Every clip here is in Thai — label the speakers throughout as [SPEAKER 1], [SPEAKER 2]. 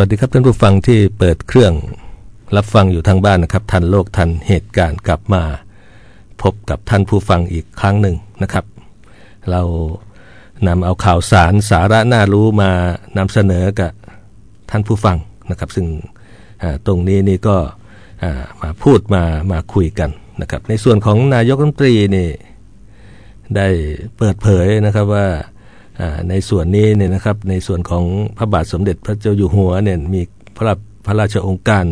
[SPEAKER 1] วัสดีครับท่านผู้ฟังที่เปิดเครื่องรับฟังอยู่ทางบ้านนะครับ ทันโลกทันเหตุการณ์กลับมา พบกับท่านผู้ฟังอีกครั้งหนึ่งนะครับ เรานำเอาข่าวสารสาระน่ารู้มานำเสนอกับท่านผู้ฟังนะครับ ซึ่งตรงนี้นี่ก็มาพูดมามาคุยกันนะครับ ในส่วนของนายกรัฐมนตรีนี่ได้เปิดเผยนะครับว่า ในส่วนนี้เนี่ยนะครับในส่วนของพระบาทสมเด็จพระเจ้าอยู่หัวเนี่ยมีพระพระราชองค์การ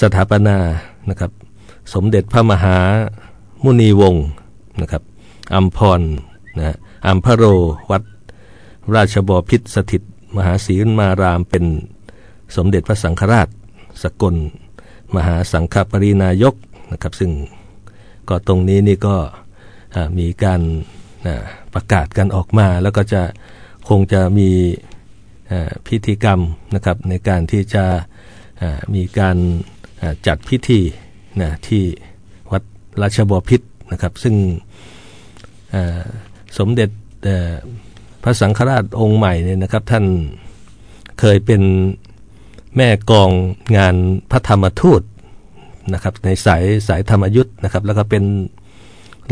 [SPEAKER 1] สถาปนานะครับ สมเด็จพระมหามุนีวงศ์นะครับอัมพรนะอัมพโรวัดราชบพิษสถิต มหาศรีมารามเป็นสมเด็จพระสังฆราช สกล มหาสังฆปรินายกนะครับ ซึ่งก็ตรงนี้นี่ก็มีการ ประกาศกันออกมาแล้วก็จะคงจะมีพิธีกรรมนะครับในการที่จะมีการจัดพิธีนะที่วัดราชบพิษนะครับ ซึ่งสมเด็จพระสังฆราชองค์ใหม่เนี่ยนะครับ ท่านเคยเป็นแม่กองงานพระธรรมทูตนะครับ ในสายสายธรรมยุทธ์นะครับ แล้วก็เป็น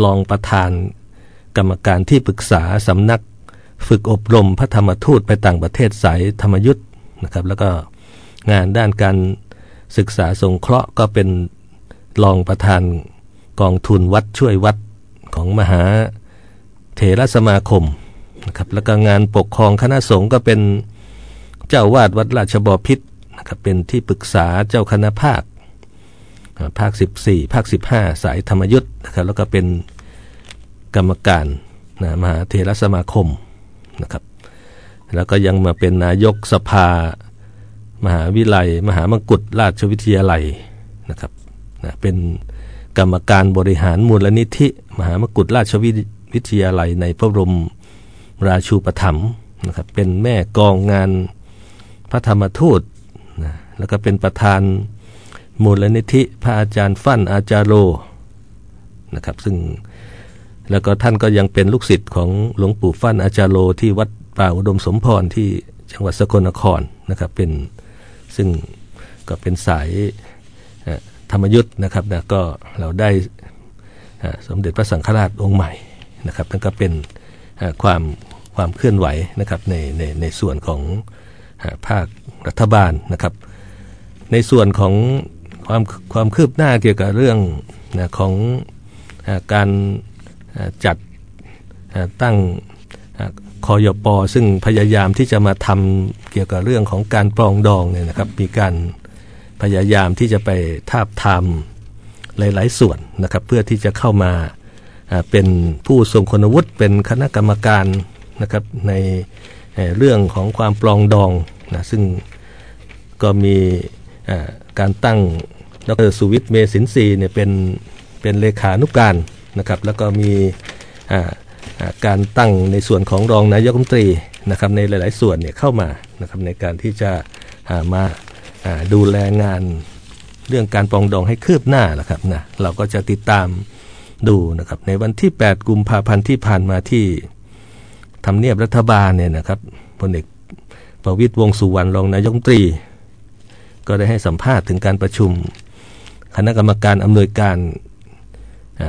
[SPEAKER 1] รองประธาน กรรมการที่ปรึกษาสำนัก ฝึกอบรมพระธรรมทูตไปต่างประเทศสายธรรมยุทธ์นะครับ แล้วก็งานด้านการศึกษาสงเคราะห์ก็เป็นรองประธานกองทุนวัดช่วยวัดของมหาเถรสมาคมนะครับแล้วก็งานปกครองคณะสงฆ์ก็เป็นเจ้าวาดวัดราชบพิษนะครับเป็นที่ปรึกษาเจ้าคณะภาค ภาค 14 ภาค 15 สายธรรมยุทธ์นะครับแล้วก็เป็น กรรมการนะมหาเทรสมาคมนะครับ แล้วก็ยังมาเป็นนายกสภา มหาวิไลมหามกุฏราชวิทยาลัยนะครับนะเป็นกรรมการบริหารมูลนิธิ มหามกุฏราชวิทยาลัยในพระบรมราชูปถัมภ์นะครับเป็นแม่กองงานพระธรรมทูตนะแล้วก็เป็นประธานมูลนิธิ พระอาจารย์ฟั่นอาจารโรนะครับซึ่ง แล้วก็ท่านก็ยังเป็นลูกศิษย์ของหลวงปู่ฟั่นอาจารโรที่วัดป่าอุดมสมพรที่จังหวัดสกลนครนะครับเป็นซึ่งก็เป็นสายธรรมยุทธ์นะครับนะก็เราได้สมเด็จพระสังฆราชองค์ใหม่นะครับนั่นก็เป็นความความเคลื่อนไหวนะครับในในในส่วนของภาครัฐบาลนะครับ ในส่วนของความความคืบหน้าเกี่ยวกับเรื่องนะของการ จัดตั้งคอยปอซึ่งพยายามที่จะมาทำเกี่ยวกับเรื่องของการปรองดองเนี่ยนะครับ มีการพยายามที่จะไปทาบทามหลาย ๆ ส่วนนะครับ เพื่อที่จะเข้ามาเป็นผู้ทรงคุณวุฒิเป็นคณะกรรมการนะครับในเรื่องของความปลองดองนะซึ่งก็มีการตั้งดรสุวิทย์เมสินทรีเนี่ยเป็นเป็นเลขานุกการ นะครับแล้วก็มีการตั้งในส่วนของรองนายกรัฐมนตรีนะครับในหลาย ๆ ส่วนเนี่ยเข้ามานะครับในการที่จะมาดูแลงานเรื่องการปองดองให้คืบหน้านะครับนะเราก็จะติดตามดูนะครับในวันที่ 8 กุมภาพันธ์ที่ผ่านมาที่ทำเนียบรัฐบาลเนี่ยนะครับพลเอกประวิตยวงสุวรรณรองนายกรัฐมนตรี ก็ได้ให้สัมภาษณ์ถึงการประชุม คณะกรรมการอำนวยการ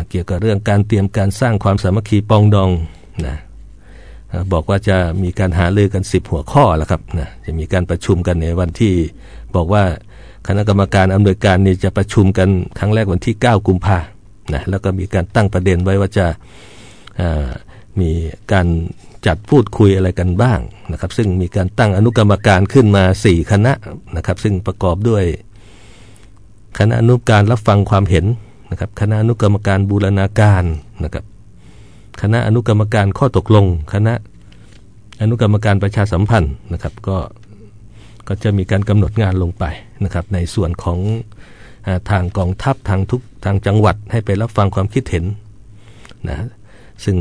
[SPEAKER 1] เกี่ยวกับเรื่องการเตรียมการสร้างความสามัคคีปองดองนะบอกว่าจะมีการหาลือกัน 10 หัวข้อแล้วครับนะจะมีการประชุมกันในวันที่ บอกว่าคณะกรรมการอำนวยการนี่จะประชุมกันครั้งแรกวันที่ 9 กุมภานะแล้วก็มีการตั้งประเด็นไว้ว่าจะมีการจัดพูดคุยอะไรกันบ้างนะครับ ซึ่งมีการตั้งอนุกรรมการขึ้นมา 4 คณะนะครับ ซึ่งประกอบด้วย คณะอนุการรับฟังความเห็น นะครับคณะอนุกรรมการบูรณาการนะครับคณะอนุกรรมการข้อตกลง คณะอนุกรรมการประชาสัมพันธ์นะครับก็ก็จะมีการกำหนดงานลงไปนะครับในส่วนของทางกองทัพทางทุกทางจังหวัดให้ไปรับฟังความคิดเห็นนะซึ่ง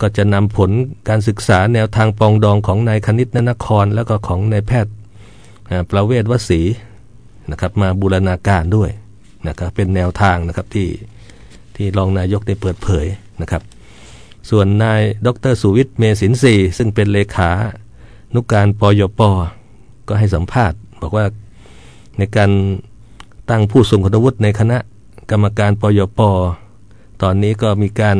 [SPEAKER 1] ก็จะนำผลการศึกษาแนวทางปองดองของนายคณิตนนคร แล้วก็ของนายแพทย์ประเวศวสีนะครับมาบูรณาการด้วย นะครับเป็นแนวทางนะครับที่ที่รองนายกได้เปิดเผยนะครับ ส่วนนายดรสุวิทย์เมสินทรีซึ่งเป็นเลขานุกการปยปก็ให้สัมภาษณ์ บอกว่าในการตั้งผู้ทรงคุณวุฒิในคณะกรรมการปยปตอนนี้ก็มีการ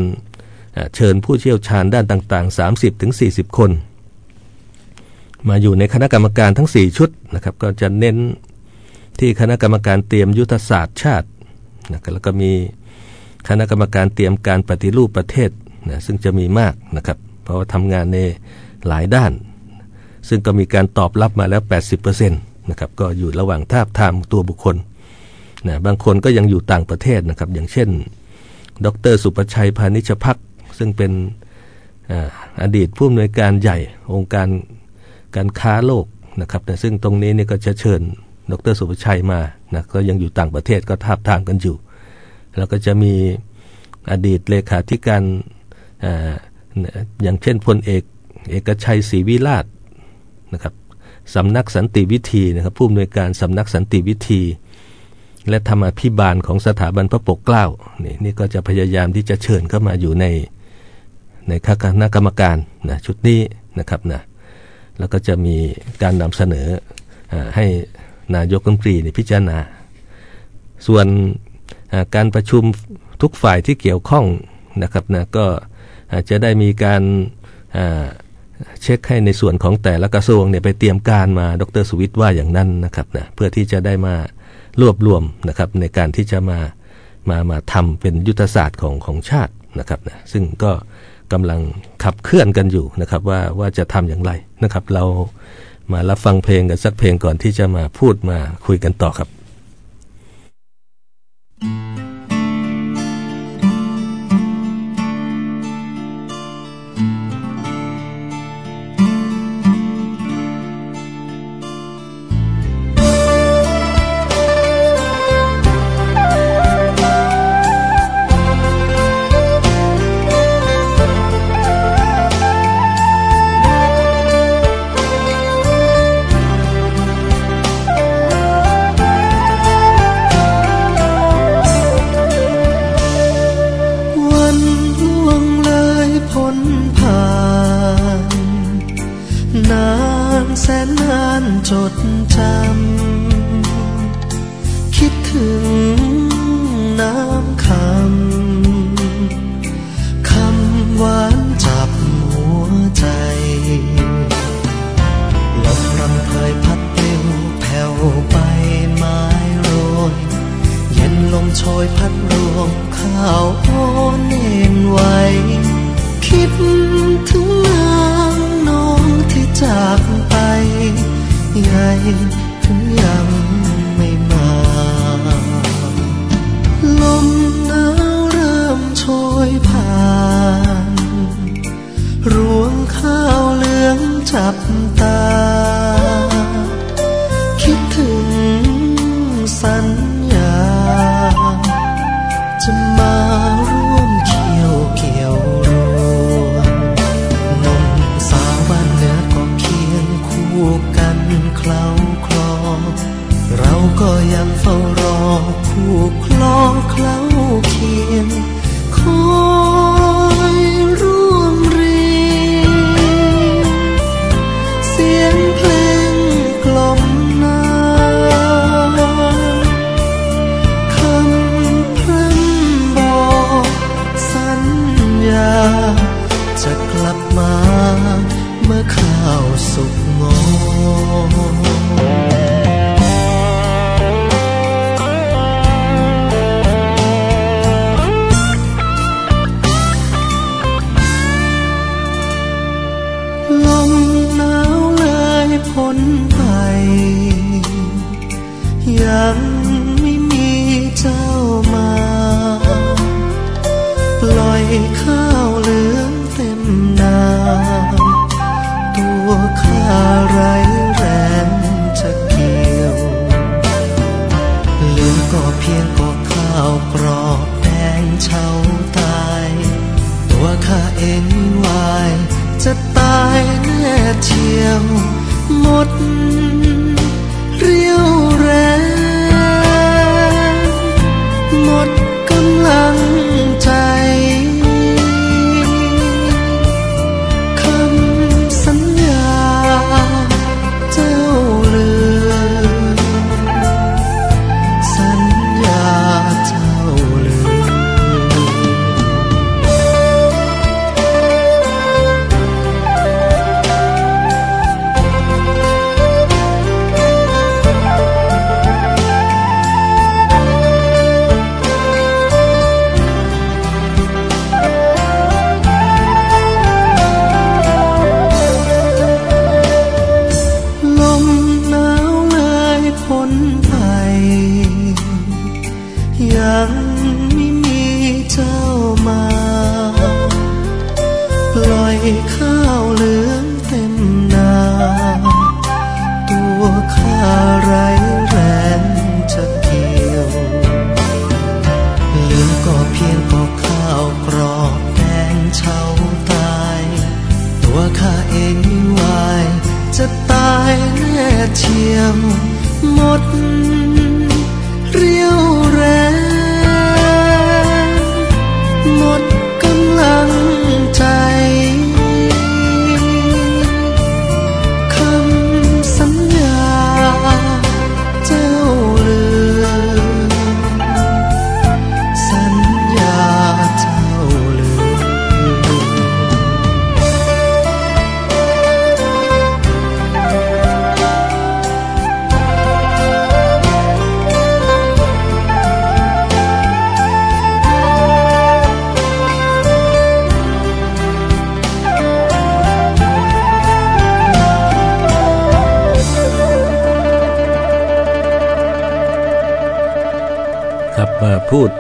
[SPEAKER 1] เชิญผู้เชี่ยวชาญด้านต่างๆ 30-40 คน มาอยู่ในคณะกรรมการทั้ง 4 ชุดนะครับ ก็จะเน้น ที่คณะกรรมการเตรียมยุทธศาสตร์ชาตินะแล้วก็มีคณะกรรมการเตรียมการปฏิรูปประเทศนะซึ่งจะมีมากนะครับ เพราะว่าทำงานในหลายด้าน ซึ่งก็มีการตอบรับมาแล้ว 80%นะครับก็อยู่ระหว่างทาบทามตัวบุคคลนะบางคนก็ยังอยู่ต่างประเทศนะครับ อย่างเช่น ดร สุประชัยพานิชพักซึ่งเป็นอดีตผู้อำนวยการใหญ่องค์การ
[SPEAKER 2] การค้าโลกนะครับซึ่งตรงนี้นี่ก็จะเชิญ ดรสุภชัยมานะก็ยังอยู่ต่างประเทศก็ทาบทามกันอยู่ แล้วก็จะมีอดีตเลขาธิการออย่างเช่นพลเอกเอกชัยศรีวิราชนะครับสำนักสันติวิธีนะครับผู้อำนวยการสำนักสันติวิธี และธรรมาภิบาลของสถาบันพระปกเกล้านี่นี่ก็จะพยายามที่จะเชิญเข้ามาอยู่ในในคณะกรรมการนะชุดนี้นะครับนะแล้วก็จะมีการนำเสนออให้ นายกรัฐมนตรีพิจารณา ส่วนการประชุมทุกฝ่ายที่เกี่ยวข้องนะครับนะก็จะได้มีการเช็คให้ในส่วนของแต่ละกระทรวงเนี่ยไปเตรียมการมาดรสุวิทย์ว่าอย่างนั้นนะครับนะเพื่อที่จะได้มารวบรวมนะครับในการที่จะมามามาทำเป็นยุทธศาสตร์ของของชาตินะครับนะซึ่งก็กำลังขับเคลื่อนกันอยู่นะครับว่าว่าจะทำอย่างไรนะครับ เรา มารับฟังเพลงกันสักเพลงก่อนที่จะมาพูดมาคุยกันต่อครับ
[SPEAKER 3] amor. ข้าวเหลืองเต็มนา ตัวข้าไรแรงจะเกี่ยวเหลือก็เพียงก็ข้าวกรอบแดงเฉาตาย ตัวข้าเองไม่
[SPEAKER 1] ไหวจะตายแน่เทียวหมด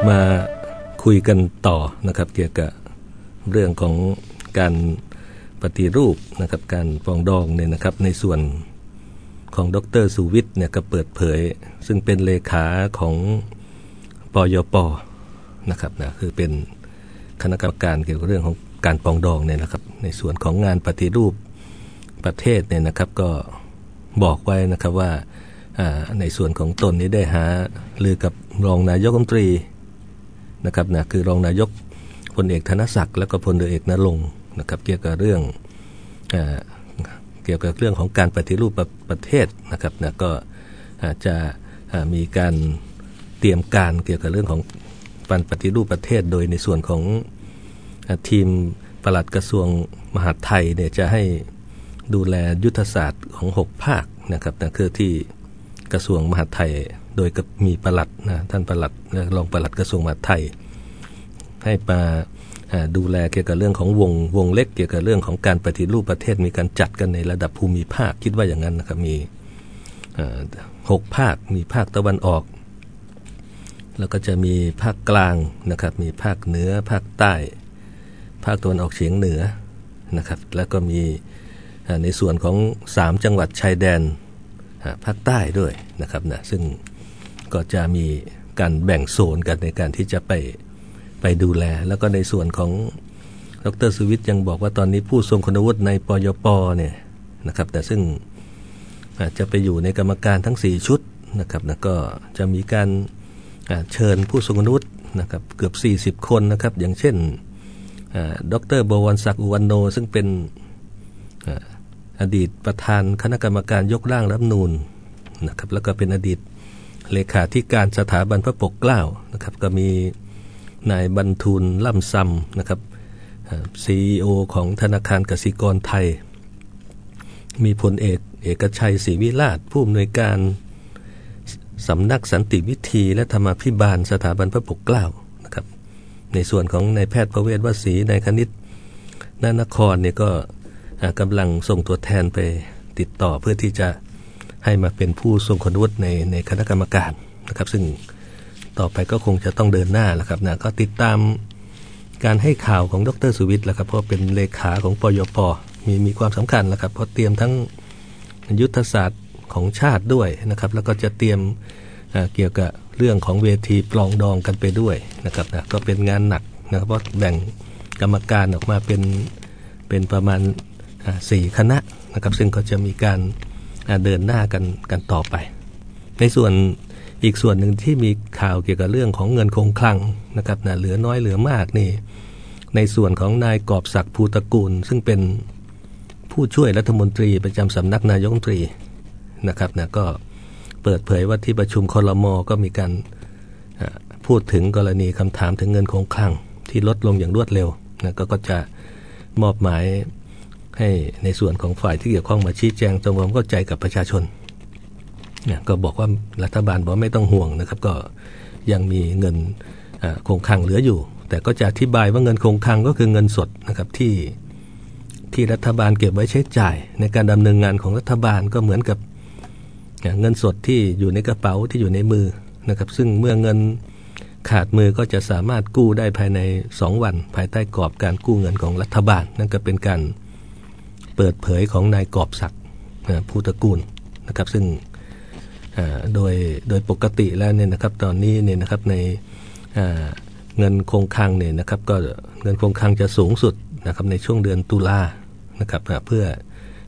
[SPEAKER 1] มาคุยกันต่อนะครับเกี่ยวกับเรื่องของการปฏิรูปนะครับการปองดองเนี่ยนะครับในส่วนของดรสุวิทย์เนี่ยก็เปิดเผย ซึ่งเป็นเลขาของปยปนะครับนะคือเป็นคณะกรรมการเกี่ยวกับเรื่องของการปองดองเนี่ยนะครับ ในส่วนของงานปฏิรูปประเทศเนี่ยนะครับก็บอกไว้นะครับว่าอ่าในส่วนของตนนี้ได้หาลือกับรองนายกรัฐมนตรี นะครับนะคือรองนายกพลเอกธนศักดิ์และก็พลเอกนรงค์นะครับเกี่ยวกับเรื่องอเกี่ยวกับเรื่องของการปฏิรูปประประเทศนะครับนะก็จะมีการเตรียมการเกี่ยวกับเรื่องของการปฏิรูปประเทศ โดยในส่วนของอทีมปลัดกระทรวงมหาดไทยเนี่ยจะให้ดูแลยุทธศาสตร์ของ 6 ภาคนะครับนะคือที่กระทรวงมหาดไทย โดยกับมีปลัดนะท่านประหลัดละรองประหลัดกระทรวงมหาดไทย ให้มาดูแลเกี่ยวกับเรื่องของวงวงเล็กเกี่ยวกับเรื่องของการปฏิรูปประเทศมีการจัดกันในระดับภูมิภาคคิดว่าอย่างนั้นนะครับมีหกภาคมีภาคตะวันออก แล้วก็จะมีภาคกลางนะครับมีภาคเหนือภาคใต้ ภาคตะวันออกเฉียงเหนือนะครับแล้วก็มีในส่วนของสามจังหวัดชายแดนภาคใต้ด้วยนะครับนะซึ่ง ก็จะมีการแบ่งโซนกันในการที่จะไปไปดูแล แล้วก็ในส่วนของดรสุวิทย์ยังบอกว่าตอนนี้ผู้ทรงคุณวุฒิในปยปเนี่ยนะครับแต่ซึ่งอาจจะไปอยู่ในกรรมการทั้ง 4 ชุดนะครับนะก็จะมีการเชิญผู้ทรงคุณวุฒินะครับเกือบ 40 คนนะครับอย่างเช่นดรบวรศักดิ์อุวันโน ซึ่งเป็นอดีตประธานคณะกรรมการยกร่างรัฐนูญนะครับแล้วก็เป็นอดีต เลขาธิการสถาบันพระปกเกล้านะครับก็มีนายบรรทูลล่ำซำนะครับซีอีโอของธนาคารกสิกรไทย มีพลเอกเอกชัยศรีวิราชผู้อำนวยการสำนักสันติวิธีและธรรมาภิบาลสถาบันพระปกเกล้านะครับ ในส่วนของนายแพทย์ประเวศวสีนายคณิตนานครเนี่ยก็กำลังส่งตัวแทนไปติดต่อเพื่อที่จะ ให้มาเป็นผู้ทรงคุณวุฒิในในคณะกรรมการนะครับ ซึ่งต่อไปก็คงจะต้องเดินหน้าแหละครับนะก็ติดตามการให้ข่าวของดรสุวิทย์แหละครับเพราะเป็นเลขาของปยปมีมีความสำคัญแหละครับเพราะเตรียมทั้งยุทธศาสตร์ของชาติด้วยนะครับ แล้วก็จะเตรียมเกี่ยวกับเรื่องของเวทีปลองดองกันไปด้วยนะครับนะก็เป็นงานหนักนะครับเพราะแบ่งกรรมการออกมาเป็นเป็นประมาณสี่คณะนะครับ ซึ่งก็จะมีการ เดินหน้ากันกันต่อไป ในส่วนอีกส่วนหนึ่งที่มีข่าวเกี่ยวกับเรื่องของเงินคงคลังนะครับนะเหลือน้อยเหลือมากนี่ ในส่วนของนายกอบศักดิ์ภูตะกูล ซึ่งเป็นผู้ช่วยรัฐมนตรีประจำสำนักนายกรัฐมนตรีนะครับนะก็เปิดเผยว่าที่ประชุมคอรมอก็มีการพูดถึงกรณีคำถามถึงเงินคงคลังที่ลดลงอย่างรวดเร็วนะกก็จะมอบหมาย ให้ในส่วนของฝ่ายที่เกี่ยวข้องมาชี้แจงตรงความเข้าใจกับประชาชนเนี่ยก็บอกว่ารัฐบาลบอกไม่ต้องห่วงนะครับ ก็ยังมีเงินคงคลังเหลืออยู่ แต่ก็จะอธิบายว่าเงินคงคลังก็คือเงินสดนะครับที่ที่รัฐบาลเก็บไว้ใช้จ่าย ในการดำเนินงานของรัฐบาลก็เหมือนกับเงินสดที่อยู่ในกระเป๋าที่อยู่ในมือนะครับ ซึ่งเมื่อเงินขาดมือก็จะสามารถกู้ได้ภายใน 2 วัน ภายใต้กรอบการกู้เงินของรัฐบาล นั่นก็เป็นการ เปิดเผยของนายกอบศักดิ์นะภูตระกูลนะครับซึ่งโดยโดยปกติแล้วเนี่ยนะครับตอนนี้เนี่ยนะครับในเงินคงคลังเนี่ยนะครับก็เงินคงคลังจะสูงสุดนะครับในช่วงเดือนตุลานะครับเพื่อ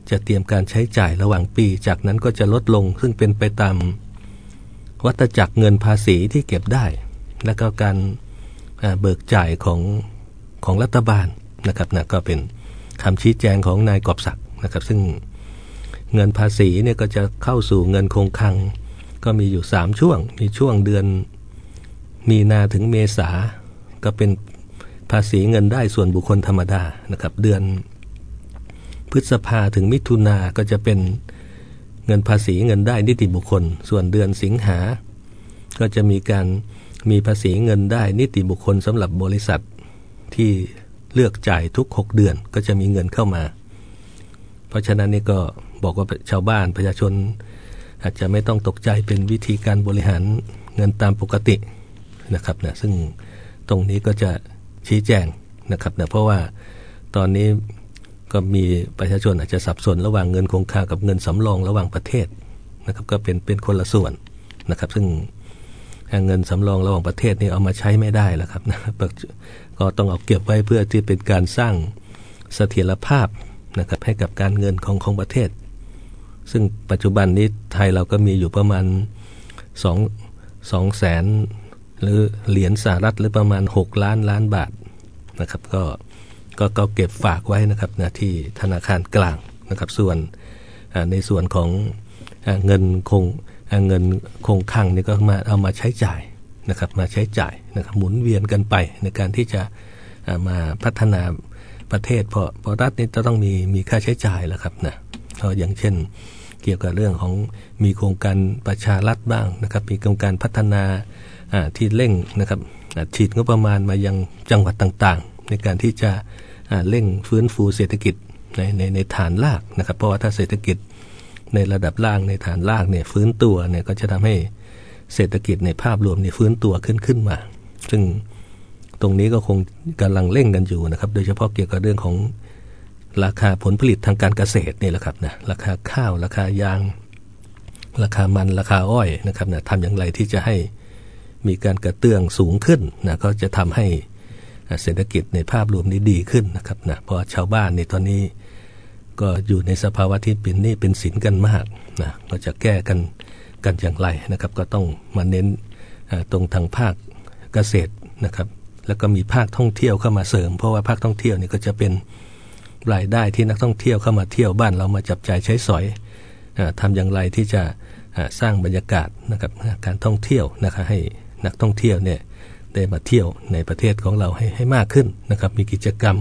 [SPEAKER 1] จะเตรียมการใช้จ่ายระหว่างปี จากนั้นก็จะลดลงซึ่งเป็นไปตามวัตจักรเงินภาษีที่เก็บได้ และก็การเบิกจ่ายของของรัฐบาลนะครับนะก็เป็น คำชี้แจงของนายกอบศักดิ์นะครับ ซึ่งเงินภาษีเนี่ยก็จะเข้าสู่เงินคงคลัง ก็มีอยู่ 3 ช่วง มีช่วงเดือนมีนาถึงเมษาก็เป็นภาษีเงินได้ส่วนบุคคลธรรมดานะครับ เดือนพฤษภาถึงมิถุนาก็จะเป็นเงินภาษีเงินได้นิติบุคคล ส่วนเดือนสิงหา ก็จะมีการมีภาษีเงินได้นิติบุคคลสำหรับบริษัทที่ เลือกจ่ายทุก 6 เดือนก็จะมีเงินเข้ามา เพราะฉะนั้นนี่ก็บอกว่าชาวบ้านประชาชน อาจจะไม่ต้องตกใจเป็นวิธีการบริหารเงินตามปกตินะครับนะซึ่งตรงนี้ก็จะชี้แจงนะครับนะเพราะว่าตอนนี้ก็มีประชาชนอาจจะสับสนระหว่างเงินคงคากับเงินสำรองระหว่างประเทศนะครับก็เป็นเป็นคนละส่วนนะครับ ซึ่งเงินสำรองระหว่างประเทศนี่เอามาใช้ไม่ได้แล้วครับนะ ก็ต้องเอาเก็บไว้เพื่อที่เป็นการสร้างเสถียรภาพนะครับให้กับการเงินของของประเทศ ซึ่งปัจจุบันนี้ไทยเราก็มีอยู่ประมาณ2 2แสนหรือเหรียญสหรัฐหรือประมาณ 6 ล้านล้านบาทนะครับก็ก็ก็เก็บฝากไว้นะครับนะที่ธนาคารกลางนะครับส่วนในส่วนของเงินคงเงินคงคลังนี่ก็มาเอามาใช้จ่าย นะครับมาใช้จ่ายนะครับหมุนเวียนกันไปในการที่จะมาพัฒนาประเทศเพราะเพราะรัฐนี่จะต้องมีมีค่าใช้จ่ายแล้วครับนะอย่างเช่น เกี่ยวกับเรื่องของมีโครงการประชารัฐบ้างนะครับ มีโครงการพัฒนาที่เร่งนะครับฉีดงบประมาณมายังจังหวัดต่างๆ ในการที่จะเร่งฟื้นฟูเศรษฐกิจในในในฐานรากนะครับ เพราะว่าถ้าเศรษฐกิจในระดับล่างในฐานรากเนี่ยฟื้นตัวเนี่ยก็จะทำให้ เศรษฐกิจในภาพรวมเนี่ยฟื้นตัวขึ้นขึ้นมา ซึ่งตรงนี้ก็คงกำลังเร่งกันอยู่นะครับ โดยเฉพาะเกี่ยวกับเรื่องของราคาผลผลิตทางการเกษตรนี่แหละครับนะราคาข้าว ราคายาง ราคามันราคาอ้อยนะครับนะทำอย่างไรที่จะให้มีการกระเตื้องสูงขึ้นนะก็จะทำให้เศรษฐกิจในภาพรวมนี้ดีขึ้นนะครับนะเพราะชาวบ้านในตอนนี้ก็อยู่ในสภาวะที่เป็นหนี้เป็นสินกันมากนะก็จะแก้กัน กันอย่างไรนะครับ ก็ต้องมาเน้นตรงทางภาคเกษตรนะครับ แล้วก็มีภาคท่องเที่ยวเข้ามาเสริม เพราะว่าภาคท่องเที่ยวนี่ก็จะเป็นรายได้ที่นักท่องเที่ยวเข้ามาเที่ยวบ้านเรามาจับจ่ายใช้สอยทำอย่างไรที่จะสร้างบรรยากาศนะครับการท่องเที่ยวนะครับให้นักท่องเที่ยวเนี่ยได้มาเที่ยวในประเทศของเราให้ให้มากขึ้นนะครับมีกิจกรรม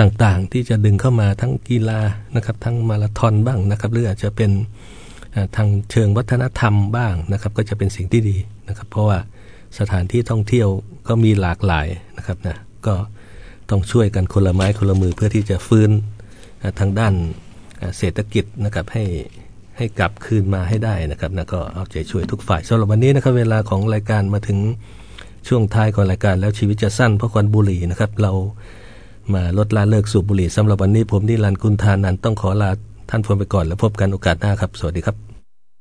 [SPEAKER 1] ต่างๆ ที่จะดึงเข้ามาทั้งกีฬานะครับทั้งมาราธอนบ้างนะครับหรืออาจจะเป็น ทางเชิงวัฒนธรรมบ้างนะครับ ก็จะเป็นสิ่งที่ดีนะครับ เพราะว่าสถานที่ท่องเที่ยวก็มีหลากหลายนะครับนะก็ต้องช่วยกันคนละไม้คนละมือเพื่อที่จะฟื้นทางด้านเศรษฐกิจนะครับให้ให้กลับคืนมาให้ได้นะครับนะก็เอาใจช่วยทุกฝ่ายสำหรับวันนี้นะครับเวลาของรายการมาถึงช่วงท้ายของรายการแล้วชีวิตจะสั้นเพราะควันบุหรี่นะครับ เรามาลดละเลิกสูบบุหรี่สำหรับวันนี้ผมนิรันดร์คุณทานันต้องขอลาท่านผู้ไปก่อนแล้วพบกันโอกาสหน้าครับ สวัสดีครับ